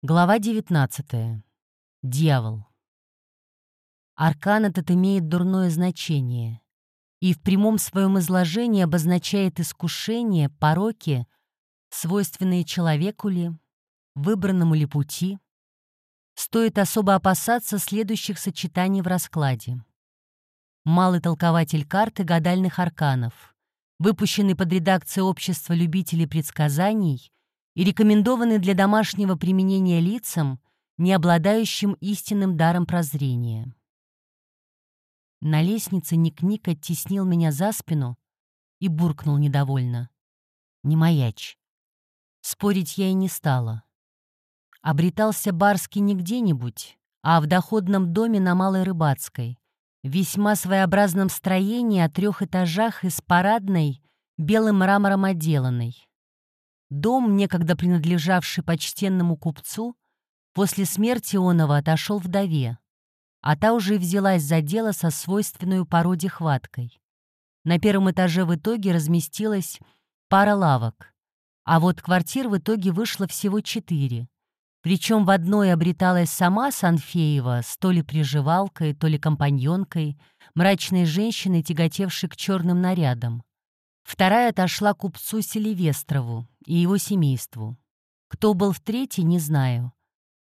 Глава 19. Дьявол. Аркан этот имеет дурное значение и в прямом своем изложении обозначает искушение, пороки, свойственные человеку ли, выбранному ли пути. Стоит особо опасаться следующих сочетаний в раскладе. Малый толкователь карты гадальных арканов, выпущенный под редакцией Общества любителей предсказаний и рекомендованный для домашнего применения лицам, не обладающим истинным даром прозрения. На лестнице Ник-Ник оттеснил меня за спину и буркнул недовольно. «Не маячь». Спорить я и не стала. Обретался Барский не где-нибудь, а в доходном доме на Малой Рыбацкой, в весьма своеобразном строении о трех этажах из парадной, белым мрамором отделанной. Дом, некогда принадлежавший почтенному купцу, после смерти онова отошел вдове, а та уже и взялась за дело со свойственной породе хваткой. На первом этаже в итоге разместилась пара лавок, а вот квартир в итоге вышло всего четыре. Причем в одной обреталась сама Санфеева с то ли приживалкой, то ли компаньонкой, мрачной женщиной, тяготевшей к черным нарядам. Вторая отошла купцу Селивестрову и его семейству. Кто был в третьей, не знаю.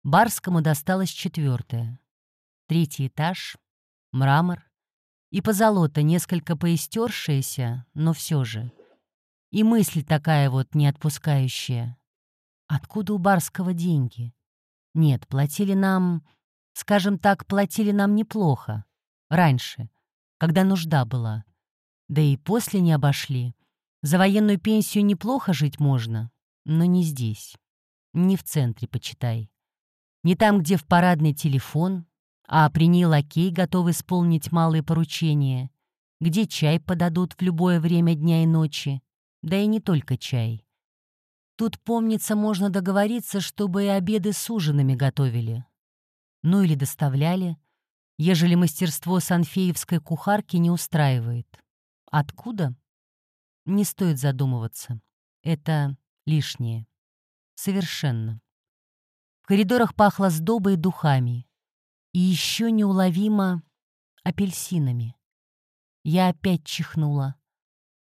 Барскому досталась четвертая. Третий этаж, мрамор и позолота, несколько поистершаяся, но все же. И мысль такая вот не отпускающая. Откуда у Барского деньги? Нет, платили нам, скажем так, платили нам неплохо. Раньше, когда нужда была. Да и после не обошли. За военную пенсию неплохо жить можно, но не здесь. Не в центре, почитай. Не там, где в парадный телефон, а при ней лакей готов исполнить малые поручения, где чай подадут в любое время дня и ночи, да и не только чай. Тут, помнится, можно договориться, чтобы и обеды с ужинами готовили. Ну или доставляли, ежели мастерство санфеевской кухарки не устраивает. Откуда? Не стоит задумываться. Это лишнее. Совершенно. В коридорах пахло сдобой и духами. И еще неуловимо апельсинами. Я опять чихнула.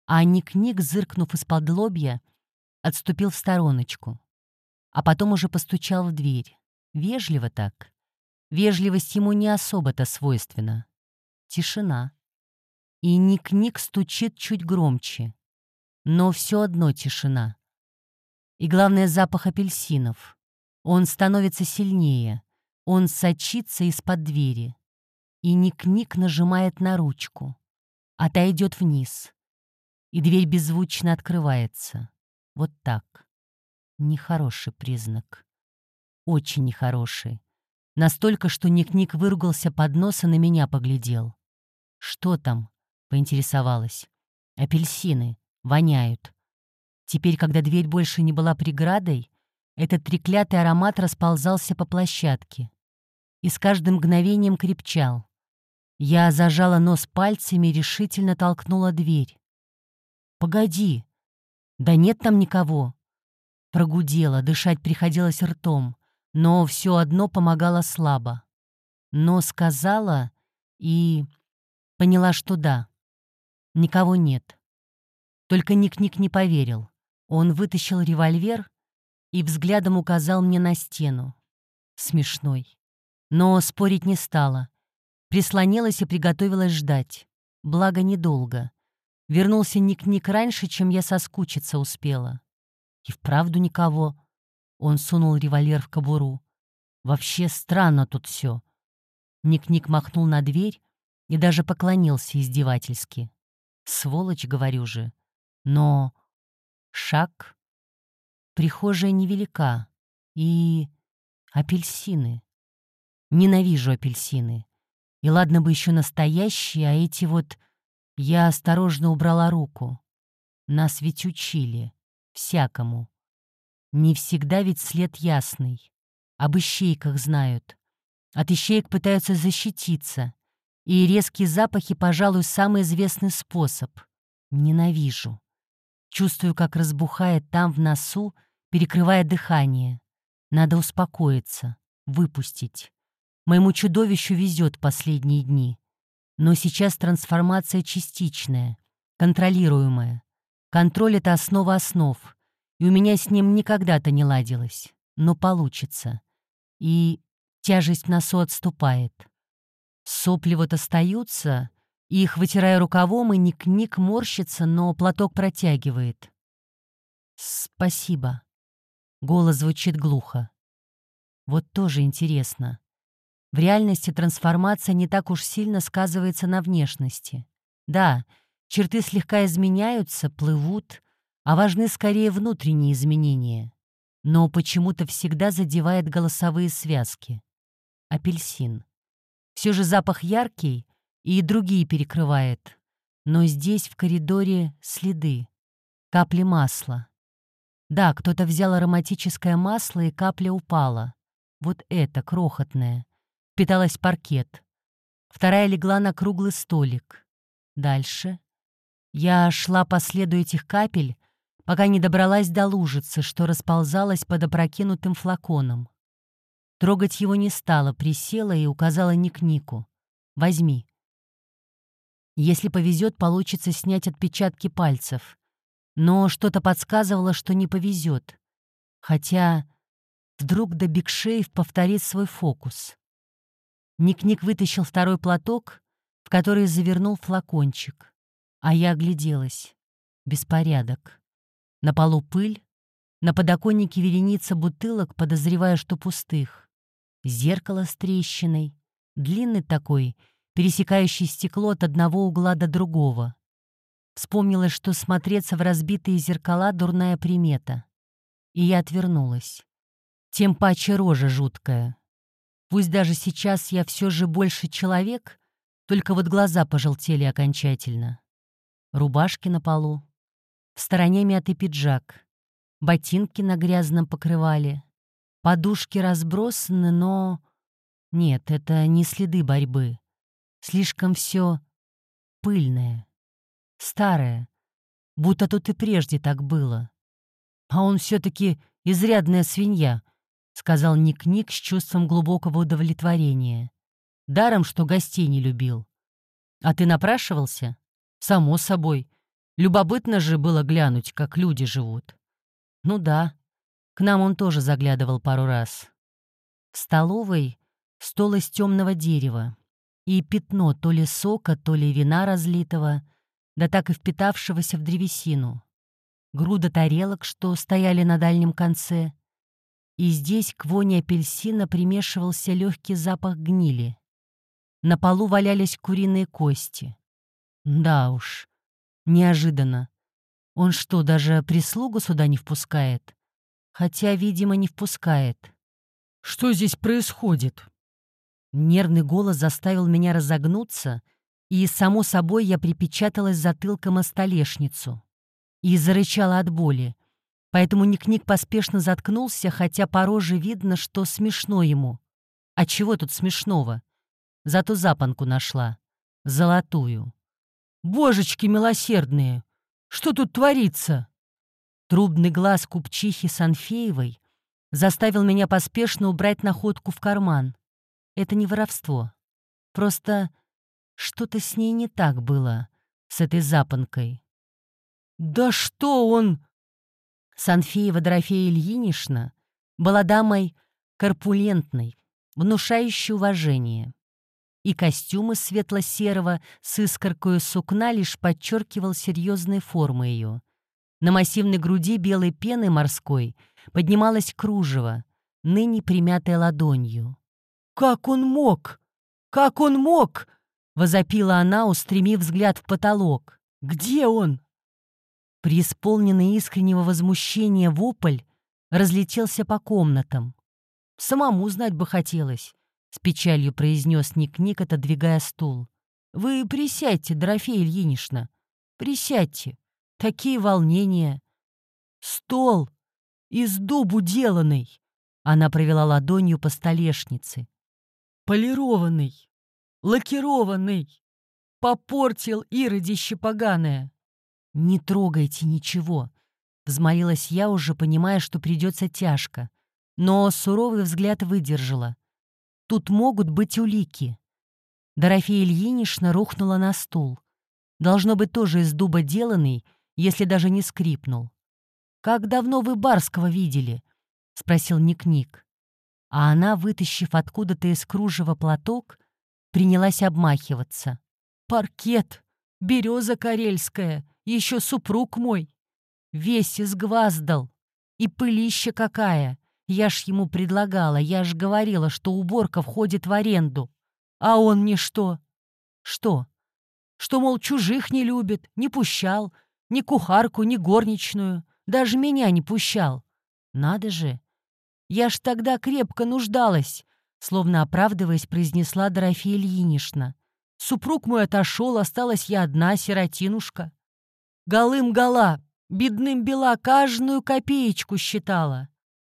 А Ник-Ник, зыркнув из-под лобья, отступил в стороночку. А потом уже постучал в дверь. Вежливо так. Вежливость ему не особо-то свойственна. Тишина. И Ник-Ник стучит чуть громче. Но все одно тишина. И главное, запах апельсинов. Он становится сильнее. Он сочится из-под двери. И Ник-Ник нажимает на ручку. А та идет вниз. И дверь беззвучно открывается. Вот так. Нехороший признак. Очень нехороший. Настолько, что Ник-Ник выругался под нос и на меня поглядел. «Что там?» — поинтересовалась. «Апельсины. Воняют». Теперь, когда дверь больше не была преградой, этот треклятый аромат расползался по площадке и с каждым мгновением крепчал. Я зажала нос пальцами и решительно толкнула дверь. «Погоди! Да нет там никого!» Прогудела, дышать приходилось ртом, но все одно помогало слабо. Но сказала и поняла, что да, никого нет. Только Ник-Ник не поверил. Он вытащил револьвер и взглядом указал мне на стену. Смешной. Но спорить не стала. Прислонилась и приготовилась ждать. Благо, недолго. Вернулся Ник-Ник раньше, чем я соскучиться успела. И вправду никого. Он сунул револьвер в кобуру. Вообще странно тут все. Ник-Ник махнул на дверь и даже поклонился издевательски. Сволочь, говорю же. Но шаг. Прихожая невелика. И апельсины. Ненавижу апельсины. И ладно бы еще настоящие, а эти вот... Я осторожно убрала руку. Нас ведь учили. Всякому. Не всегда ведь след ясный. Об ищейках знают. От ищеек пытаются защититься. И резкие запахи, пожалуй, самый известный способ. Ненавижу. Чувствую, как разбухает там в носу, перекрывая дыхание. Надо успокоиться, выпустить. Моему чудовищу везет последние дни. Но сейчас трансформация частичная, контролируемая. Контроль — это основа основ, и у меня с ним никогда-то не ладилось. Но получится. И тяжесть в носу отступает. Сопли вот остаются, их, вытирая рукавом, и ник-ник морщится, но платок протягивает. «Спасибо». Голос звучит глухо. Вот тоже интересно. В реальности трансформация не так уж сильно сказывается на внешности. Да, черты слегка изменяются, плывут, а важны скорее внутренние изменения. Но почему-то всегда задевает голосовые связки. Апельсин. Все же запах яркий и другие перекрывает. Но здесь, в коридоре, следы. Капли масла. Да, кто-то взял ароматическое масло, и капля упала. Вот это, крохотное. Питалась паркет. Вторая легла на круглый столик. Дальше. Я шла по следу этих капель, пока не добралась до лужицы, что расползалась под опрокинутым флаконом. Трогать его не стала, присела и указала Ник-Нику. «Возьми». Если повезет, получится снять отпечатки пальцев. Но что-то подсказывало, что не повезет. Хотя вдруг до Бигшеев повторит свой фокус. Ник-Ник вытащил второй платок, в который завернул флакончик. А я огляделась. Беспорядок. На полу пыль, на подоконнике вереница бутылок, подозревая, что пустых. Зеркало с трещиной, длинный такой, пересекающий стекло от одного угла до другого. Вспомнилось, что смотреться в разбитые зеркала — дурная примета. И я отвернулась. Тем паче рожа жуткая. Пусть даже сейчас я все же больше человек, только вот глаза пожелтели окончательно. Рубашки на полу. В стороне мятый пиджак. Ботинки на грязном покрывале. Подушки разбросаны, но... Нет, это не следы борьбы. Слишком все пыльное. Старая. Будто тут и прежде так было. А он все-таки изрядная свинья, сказал Ник-Ник с чувством глубокого удовлетворения. Даром, что гостей не любил. А ты напрашивался? Само собой. Любопытно же было глянуть, как люди живут. Ну да, к нам он тоже заглядывал пару раз. В столовой стол из темного дерева и пятно то ли сока, то ли вина разлитого — да так и впитавшегося в древесину. Груда тарелок, что стояли на дальнем конце. И здесь к воне апельсина примешивался легкий запах гнили. На полу валялись куриные кости. Да уж, неожиданно. Он что, даже прислугу сюда не впускает? Хотя, видимо, не впускает. Что здесь происходит? Нервный голос заставил меня разогнуться — и, само собой, я припечаталась затылком о столешницу и зарычала от боли. Поэтому Ник-Ник поспешно заткнулся, хотя по роже видно, что смешно ему. А чего тут смешного? Зато запонку нашла. Золотую. «Божечки милосердные! Что тут творится?» Трубный глаз купчихи Санфеевой заставил меня поспешно убрать находку в карман. Это не воровство. Просто что-то с ней не так было, с этой запонкой. «Да что он...» Санфеева Дорофея Ильинична была дамой корпулентной, внушающей уважение. И костюм из светло-серого с искоркой сукна лишь подчеркивал серьезные формы ее. На массивной груди белой пены морской поднималось кружево, ныне примятое ладонью. «Как он мог? Как он мог?» Возопила она, устремив взгляд в потолок. «Где он?» Преисполненный искреннего возмущения вопль разлетелся по комнатам. «Самому знать бы хотелось», — с печалью произнес Ник-Ник, отодвигая стул. «Вы присядьте, Дорофея Ильинична, присядьте. Такие волнения». «Стол! Из дубу деланный!» Она провела ладонью по столешнице. «Полированный, лакированный. Попортил иродище поганое. Не трогайте ничего, взмолилась я уже, понимая, что придется тяжко. но суровый взгляд выдержала. Тут могут быть улики. Дорофея Ильинична рухнула на стул. Должно быть, тоже из дуба деланный, если даже не скрипнул. «Как давно вы Барского видели?» — спросил Ник-Ник. А она, вытащив откуда-то из кружева платок, принялась обмахиваться. «Паркет! Береза карельская! Еще супруг мой! Весь изгваздал! И пылища какая! Я ж ему предлагала, я ж говорила, что уборка входит в аренду. А он мне что? Что? Что, мол, чужих не любит, не пущал, ни кухарку, ни горничную, даже меня не пущал. Надо же! Я ж тогда крепко нуждалась, словно оправдываясь, произнесла Дорофея Ильинична. Супруг мой отошел, осталась я одна, сиротинушка. Голым гола, бедным бела, каждую копеечку считала.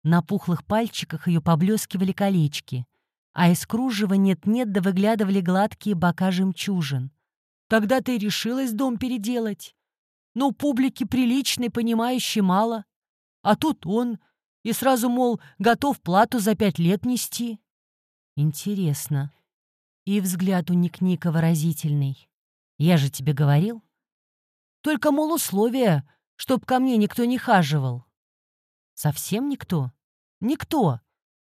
На пухлых пальчиках ее поблескивали колечки, а из кружева нет-нет да выглядывали гладкие бока жемчужин. Тогда ты решилась дом переделать. Но публики приличной, понимающей мало. А тут он, и сразу, мол, готов плату за пять лет нести. Интересно. И взгляд у Ник-Ника выразительный. Я же тебе говорил. Только, мол, условия, чтоб ко мне никто не хаживал. Совсем никто? Никто.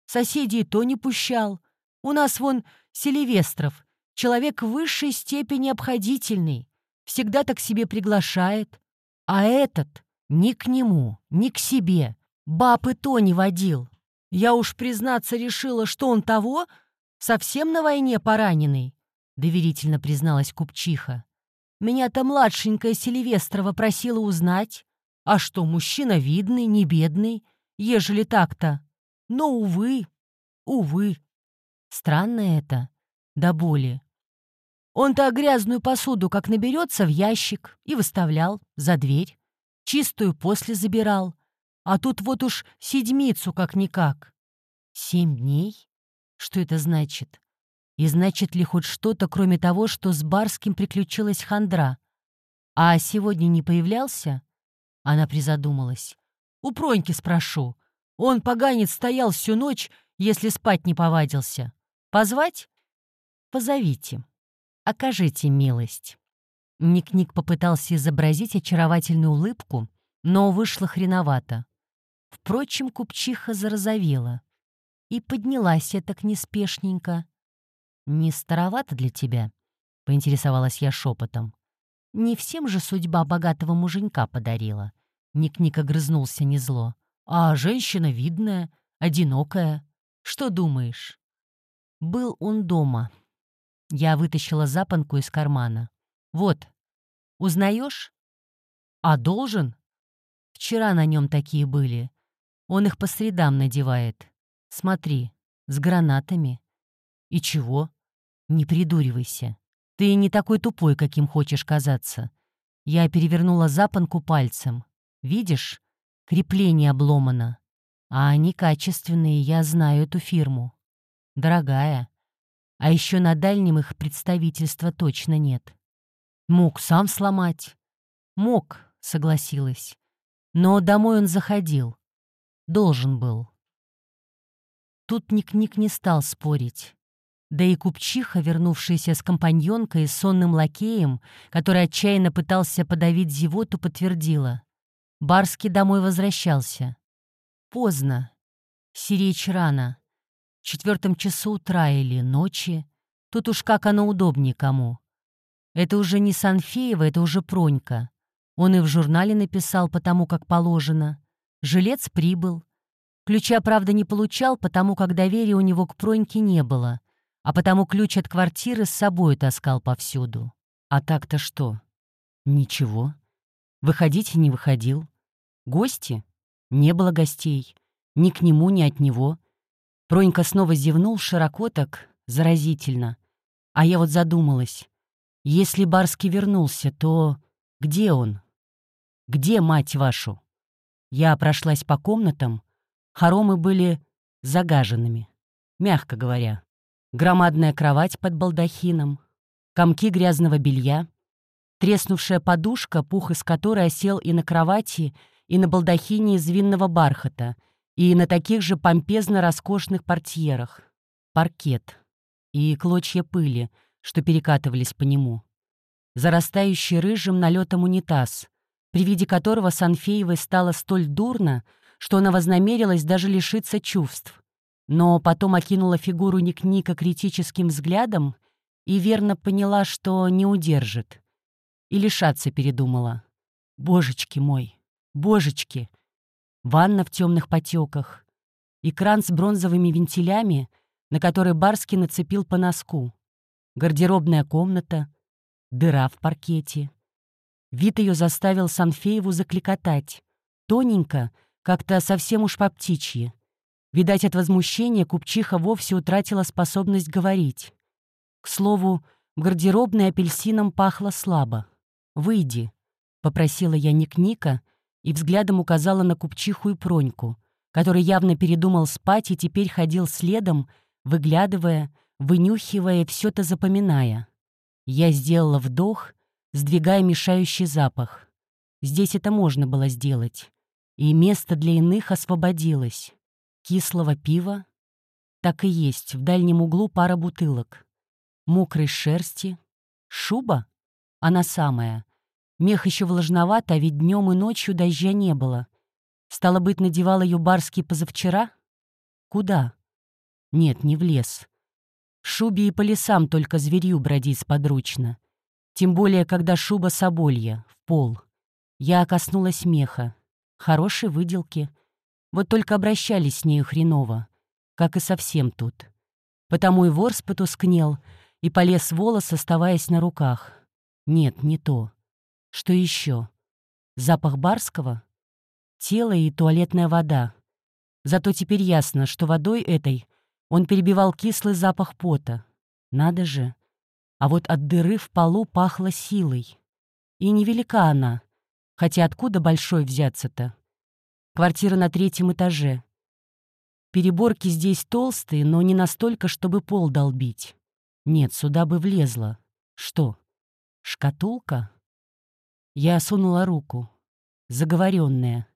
Соседей то не пущал. У нас вон Селивестров, человек высшей степени обходительный, всегда так себе приглашает. А этот ни к нему, ни к себе, баб и то не водил. Я уж, признаться, решила, что он того, совсем на войне пораненный, доверительно призналась купчиха. Меня-то младшенькая Селивестрова просила узнать, а что, мужчина видный, не бедный, ежели так-то. Но, увы, увы. Странно это, до боли. Он-то грязную посуду как наберется в ящик и выставлял за дверь. Чистую после забирал. А тут вот уж седмицу как-никак. Семь дней? Что это значит? И значит ли хоть что-то, кроме того, что с Барским приключилась хандра? А сегодня не появлялся? Она призадумалась. У Проньки спрошу. Он, поганец, стоял всю ночь, если спать не повадился. Позвать? Позовите. Окажите милость. Ник-Ник попытался изобразить очаровательную улыбку, но вышло хреновато. Впрочем, купчиха зарозовела. И поднялась я так неспешненько. «Не старовато для тебя?» — поинтересовалась я шепотом. «Не всем же судьба богатого муженька подарила. Ник-Ник огрызнулся незло. «А женщина видная, одинокая. Что думаешь?» Был он дома. Я вытащила запонку из кармана. «Вот, узнаешь?» «А должен?» «Вчера на нем такие были. Он их по средам надевает. Смотри, с гранатами». «И чего?» «Не придуривайся. Ты не такой тупой, каким хочешь казаться». Я перевернула запонку пальцем. Видишь, крепление обломано. А они качественные, я знаю эту фирму. Дорогая. А еще на дальнем их представительства точно нет. Мог сам сломать. Мог, согласилась. Но домой он заходил. Должен был. Тут Ник-Ник не стал спорить. Да и купчиха, вернувшаяся с компаньонкой и сонным лакеем, который отчаянно пытался подавить зевоту, подтвердила. Барский домой возвращался. Поздно. Сиречь рано. Четвертом часу утра или ночи. Тут уж как оно удобнее кому. Это уже не Санфеева, это уже Пронька. Он и в журнале написал потому, как положено. Жилец прибыл. Ключа, правда, не получал, потому как доверия у него к Проньке не было, а потому ключ от квартиры с собой таскал повсюду. А так-то что? Ничего. Выходить не выходил. Гости? Не было гостей. Ни к нему, ни от него. Пронька снова зевнул широко так, заразительно. А я вот задумалась. Если Барский вернулся, то где он? Где, мать вашу? Я прошлась по комнатам. Хоромы были загаженными, мягко говоря. Громадная кровать под балдахином, комки грязного белья, Треснувшая подушка, пух из которой осел и на кровати, и на балдахине из винного бархата, и на таких же помпезно-роскошных портьерах. Паркет и клочья пыли, что перекатывались по нему. Зарастающий рыжим налетом унитаз, при виде которого Санфеевой стало столь дурно, что она вознамерилась даже лишиться чувств. Но потом окинула фигуру Ник-Ника критическим взглядом и верно поняла, что не удержит. И лишаться передумала. Божечки мой, божечки! Ванна в темных потеках, экран с бронзовыми вентилями, на который Барский нацепил по носку, гардеробная комната, дыра в паркете. Вид ее заставил Санфееву закликотать. Тоненько, как-то совсем уж по птичьи. Видать, от возмущения купчиха вовсе утратила способность говорить. К слову, в гардеробной апельсином пахло слабо. «Выйди», — попросила я Ник-Ника и взглядом указала на купчиху и Проньку, который явно передумал спать и теперь ходил следом, выглядывая, вынюхивая, все это запоминая. Я сделала вдох, сдвигая мешающий запах. Здесь это можно было сделать. И место для иных освободилось. Кислого пива. Так и есть, в дальнем углу пара бутылок. Мокрой шерсти. Шуба? Она самая. Мех еще влажноват, а ведь днем и ночью дождя не было. Стало быть, надевал ее барский позавчера? Куда? Нет, не в лес. Шубе и по лесам только зверью бродить сподручно. Тем более, когда шуба соболья, в пол. Я коснулась меха. Хорошей выделки. Вот только обращались с нею хреново. Как и совсем тут. Потому и ворс потускнел, и полез волос, оставаясь на руках. Нет, не то. Что еще? Запах барского? Тело и туалетная вода. Зато теперь ясно, что водой этой он перебивал кислый запах пота. Надо же. А вот от дыры в полу пахло силой. И невелика она. Хотя откуда большой взяться-то? Квартира на третьем этаже. Переборки здесь толстые, но не настолько, чтобы пол долбить. Нет, сюда бы влезла. Что? Шкатулка? Я сунула руку. Заговоренная.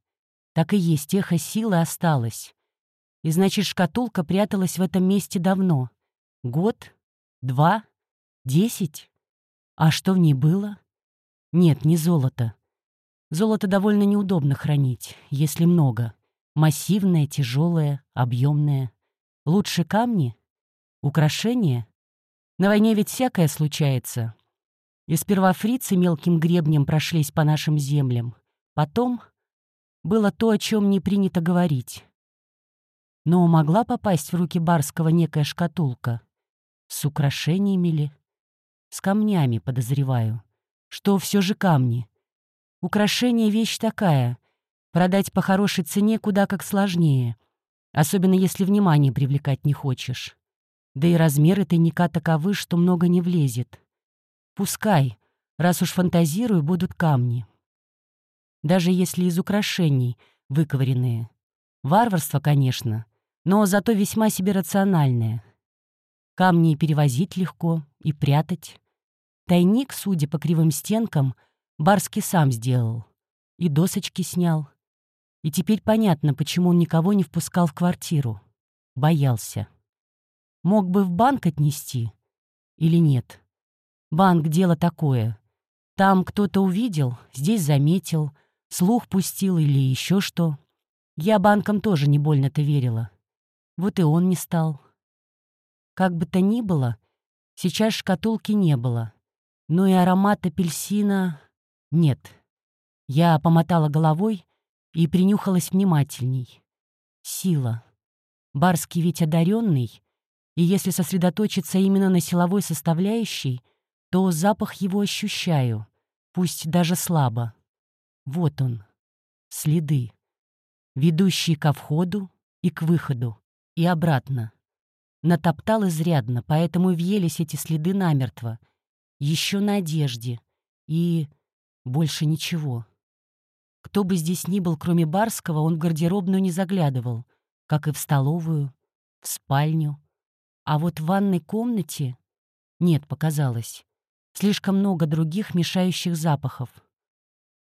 Так и есть, эхо силы осталось. И значит, шкатулка пряталась в этом месте давно. Год? Два? Десять? А что в ней было? Нет, не золото. Золото довольно неудобно хранить, если много. Массивное, тяжелое, объемное. Лучше камни? Украшения? На войне ведь всякое случается. И сперва фрицы мелким гребнем прошлись по нашим землям. Потом было то, о чем не принято говорить. Но могла попасть в руки Барского некая шкатулка? С украшениями ли? С камнями, подозреваю. Что все же камни. Украшение — вещь такая. Продать по хорошей цене куда как сложнее. Особенно если внимание привлекать не хочешь. Да и размеры тайника таковы, что много не влезет. Пускай, раз уж фантазирую, будут камни. Даже если из украшений, выковыренные. Варварство, конечно, но зато весьма себе рациональное. Камни перевозить легко, и прятать. Тайник, судя по кривым стенкам, Барский сам сделал. И досочки снял. И теперь понятно, почему он никого не впускал в квартиру. Боялся. Мог бы в банк отнести. Или нет. Банк — дело такое. Там кто-то увидел, здесь заметил, слух пустил или еще что. Я банкам тоже не больно-то верила. Вот и он не стал. Как бы то ни было, сейчас шкатулки не было. Но и аромат апельсина... Нет. Я помотала головой и принюхалась внимательней. Сила. Барский ведь одаренный, и если сосредоточиться именно на силовой составляющей, то запах его ощущаю, пусть даже слабо. Вот он. Следы. Ведущие ко входу и к выходу и обратно. Натоптал изрядно, поэтому въелись эти следы намертво. Еще на одежде. И больше ничего. Кто бы здесь ни был, кроме Барского, он в гардеробную не заглядывал, как и в столовую, в спальню. А вот в ванной комнате... Нет, показалось. Слишком много других мешающих запахов.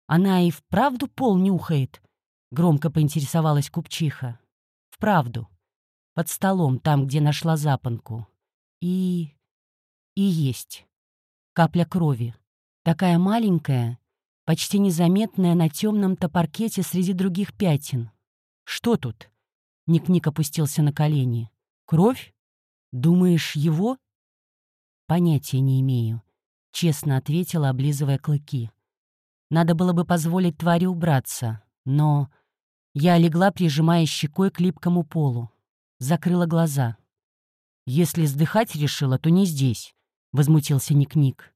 Она и вправду пол нюхает, — громко поинтересовалась купчиха. Вправду. Под столом, там, где нашла запонку. И... и есть. Капля крови. Такая маленькая, почти незаметная на темном-то паркете среди других пятен. Что тут? Ник-Ник опустился на колени. Кровь? Думаешь, его? Понятия не имею. Честно ответила, облизывая клыки. Надо было бы позволить твари убраться, но... Я легла, прижимая щекой к липкому полу. Закрыла глаза. «Если сдыхать решила, то не здесь», — возмутился Ник-Ник.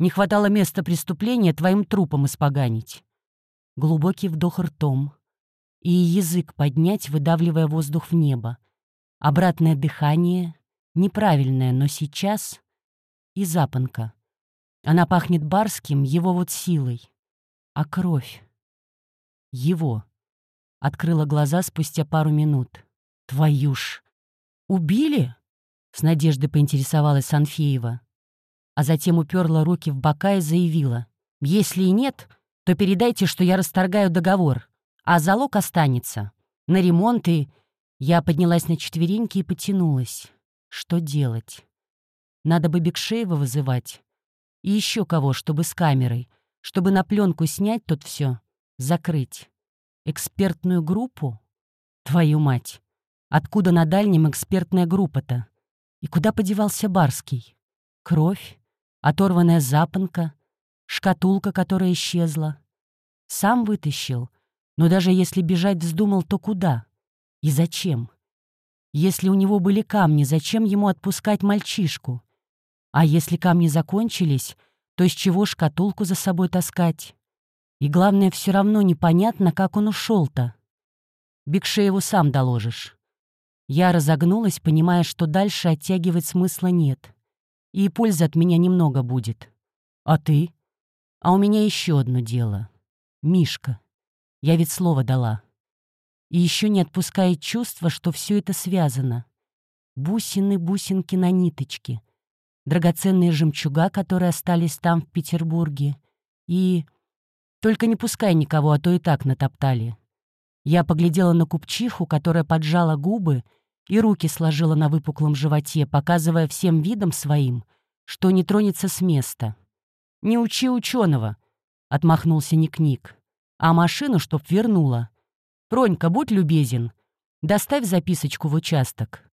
«Не хватало места преступления твоим трупом испоганить». Глубокий вдох ртом. И язык поднять, выдавливая воздух в небо. Обратное дыхание. Неправильное, но сейчас... И запонка. Она пахнет барским, его вот силой. А кровь? Его. Открыла глаза спустя пару минут. Твою ж! Убили? С надеждой поинтересовалась Санфеева. А затем уперла руки в бока и заявила. Если и нет, то передайте, что я расторгаю договор, а залог останется. На ремонт и... Я поднялась на четвереньки и потянулась. Что делать? Надо бы Бекшеева вызывать. И еще кого, чтобы с камерой — чтобы на пленку снять тут все, закрыть. Экспертную группу? Твою мать! Откуда на дальнем экспертная группа-то? И куда подевался Барский? Кровь? Оторванная запонка? Шкатулка, которая исчезла? Сам вытащил. Но даже если бежать вздумал, то куда? И зачем? Если у него были камни, зачем ему отпускать мальчишку? А если камни закончились, то из чего шкатулку за собой таскать? И главное, все равно непонятно, как он ушел-то. Бекшееву сам доложишь. Я разогнулась, понимая, что дальше оттягивать смысла нет. И пользы от меня немного будет. А ты? А у меня еще одно дело. Мишка. Я ведь слово дала. И еще не отпускает чувство, что все это связано. Бусины-бусинки на ниточке — драгоценные жемчуга, которые остались там, в Петербурге, и... Только не пускай никого, а то и так натоптали. Я поглядела на купчиху, которая поджала губы и руки сложила на выпуклом животе, показывая всем видом своим, что не тронется с места. «Не учи ученого», — отмахнулся Ник-Ник, «а машину чтоб вернула. Пронька, будь любезен, доставь записочку в участок».